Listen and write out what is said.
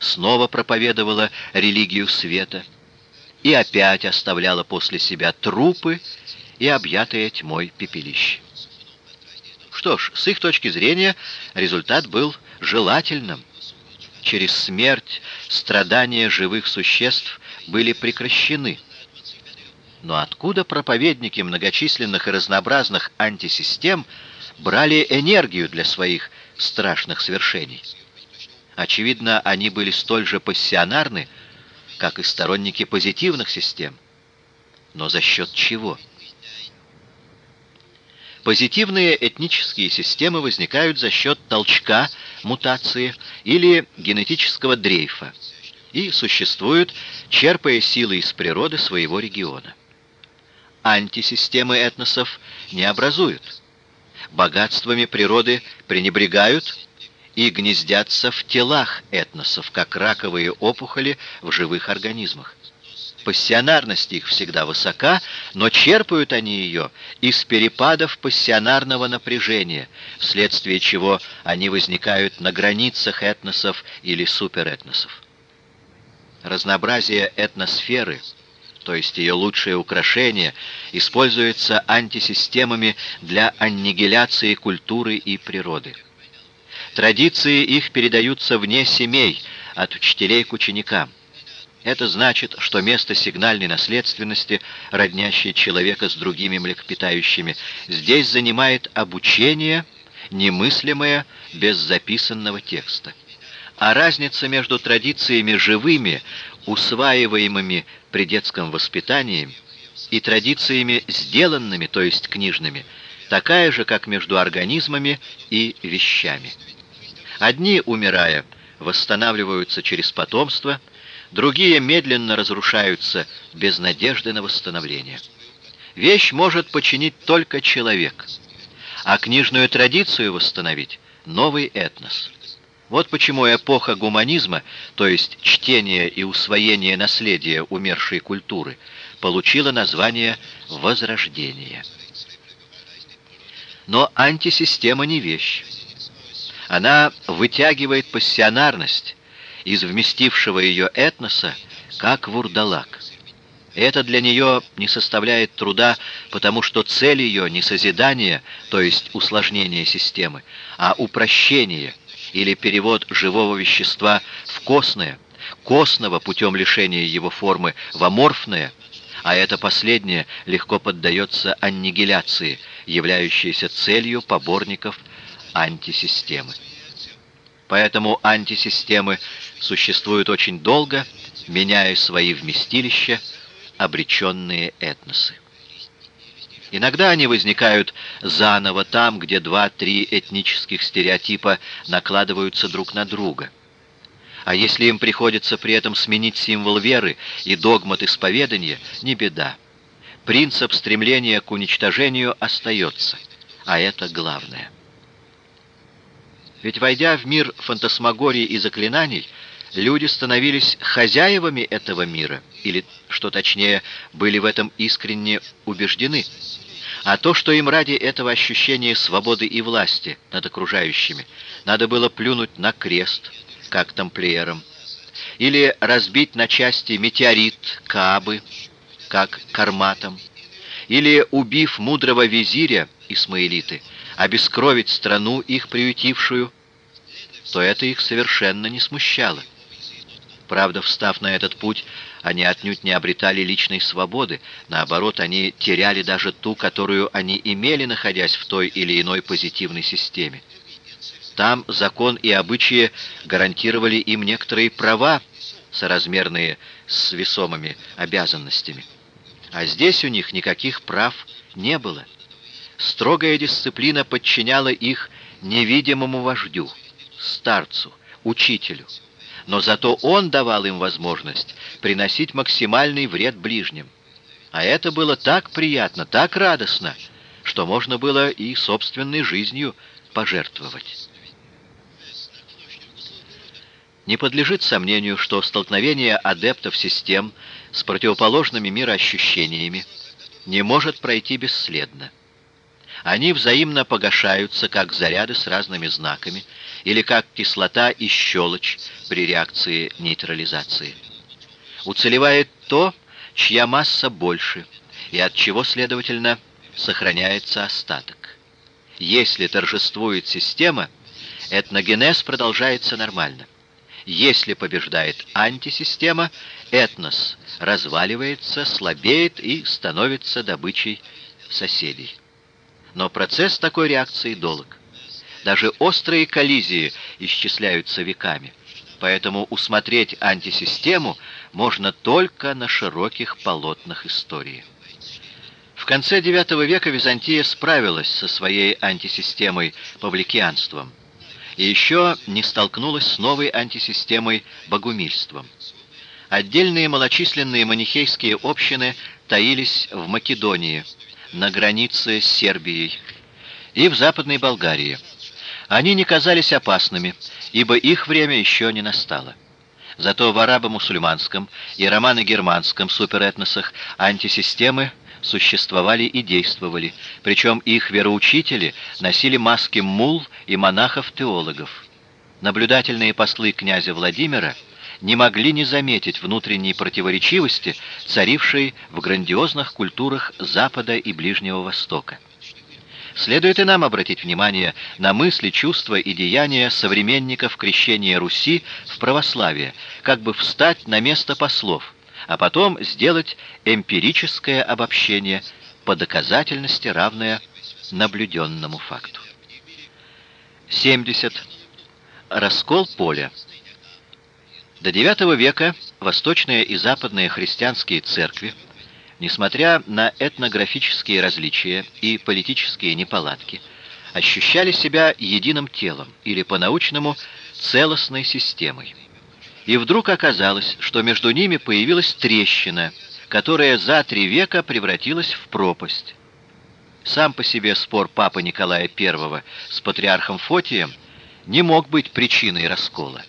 снова проповедовала религию света и опять оставляла после себя трупы и объятые тьмой пепелище. Что ж, с их точки зрения результат был желательным. Через смерть страдания живых существ были прекращены. Но откуда проповедники многочисленных и разнообразных антисистем брали энергию для своих страшных свершений? Очевидно, они были столь же пассионарны, как и сторонники позитивных систем. Но за счет чего? Позитивные этнические системы возникают за счет толчка, мутации или генетического дрейфа и существуют, черпая силы из природы своего региона. Антисистемы этносов не образуют. Богатствами природы пренебрегают и гнездятся в телах этносов, как раковые опухоли в живых организмах. Пассионарность их всегда высока, но черпают они ее из перепадов пассионарного напряжения, вследствие чего они возникают на границах этносов или суперэтносов. Разнообразие этносферы, то есть ее лучшее украшение, используется антисистемами для аннигиляции культуры и природы. Традиции их передаются вне семей, от учителей к ученикам. Это значит, что место сигнальной наследственности, роднящей человека с другими млекопитающими, здесь занимает обучение, немыслимое без записанного текста. А разница между традициями живыми, усваиваемыми при детском воспитании, и традициями сделанными, то есть книжными, такая же, как между организмами и вещами. Одни, умирая, восстанавливаются через потомство, другие медленно разрушаются без надежды на восстановление. Вещь может починить только человек, а книжную традицию восстановить — новый этнос. Вот почему эпоха гуманизма, то есть чтение и усвоение наследия умершей культуры, получила название «возрождение». Но антисистема не вещь. Она вытягивает пассионарность из вместившего ее этноса, как вурдалак. Это для нее не составляет труда, потому что цель ее не созидание, то есть усложнение системы, а упрощение или перевод живого вещества в костное, костного путем лишения его формы в аморфное, а это последнее легко поддается аннигиляции, являющейся целью поборников антисистемы. Поэтому антисистемы существуют очень долго, меняя свои вместилища, обреченные этносы. Иногда они возникают заново там, где два-три этнических стереотипа накладываются друг на друга. А если им приходится при этом сменить символ веры и догмат исповедания, не беда. Принцип стремления к уничтожению остается, а это главное. Ведь, войдя в мир фантасмагории и заклинаний, люди становились хозяевами этого мира, или, что точнее, были в этом искренне убеждены. А то, что им ради этого ощущения свободы и власти над окружающими, надо было плюнуть на крест, как тамплиерам, или разбить на части метеорит Каабы, как карматом, или, убив мудрого визиря, Исмаилиты, обескровить страну, их приютившую, то это их совершенно не смущало. Правда, встав на этот путь, они отнюдь не обретали личной свободы, наоборот, они теряли даже ту, которую они имели, находясь в той или иной позитивной системе. Там закон и обычаи гарантировали им некоторые права, соразмерные с весомыми обязанностями. А здесь у них никаких прав не было. Строгая дисциплина подчиняла их невидимому вождю, старцу, учителю. Но зато он давал им возможность приносить максимальный вред ближним. А это было так приятно, так радостно, что можно было и собственной жизнью пожертвовать. Не подлежит сомнению, что столкновение адептов систем с противоположными мироощущениями не может пройти бесследно. Они взаимно погашаются, как заряды с разными знаками, или как кислота и щелочь при реакции нейтрализации. Уцелевает то, чья масса больше, и от чего, следовательно, сохраняется остаток. Если торжествует система, этногенез продолжается нормально. Если побеждает антисистема, этнос разваливается, слабеет и становится добычей соседей. Но процесс такой реакции долг. Даже острые коллизии исчисляются веками. Поэтому усмотреть антисистему можно только на широких полотнах истории. В конце IX века Византия справилась со своей антисистемой павликианством и еще не столкнулась с новой антисистемой богумильством. Отдельные малочисленные манихейские общины таились в Македонии, на границе с Сербией и в Западной Болгарии. Они не казались опасными, ибо их время еще не настало. Зато в арабо-мусульманском и романо-германском суперэтносах антисистемы существовали и действовали, причем их вероучители носили маски мул и монахов-теологов. Наблюдательные послы князя Владимира не могли не заметить внутренней противоречивости, царившей в грандиозных культурах Запада и Ближнего Востока. Следует и нам обратить внимание на мысли, чувства и деяния современников крещения Руси в православие, как бы встать на место послов, а потом сделать эмпирическое обобщение по доказательности, равное наблюденному факту. 70. Раскол поля. До IX века восточные и западные христианские церкви несмотря на этнографические различия и политические неполадки, ощущали себя единым телом или по-научному целостной системой. И вдруг оказалось, что между ними появилась трещина, которая за три века превратилась в пропасть. Сам по себе спор папы Николая I с патриархом Фотием не мог быть причиной раскола.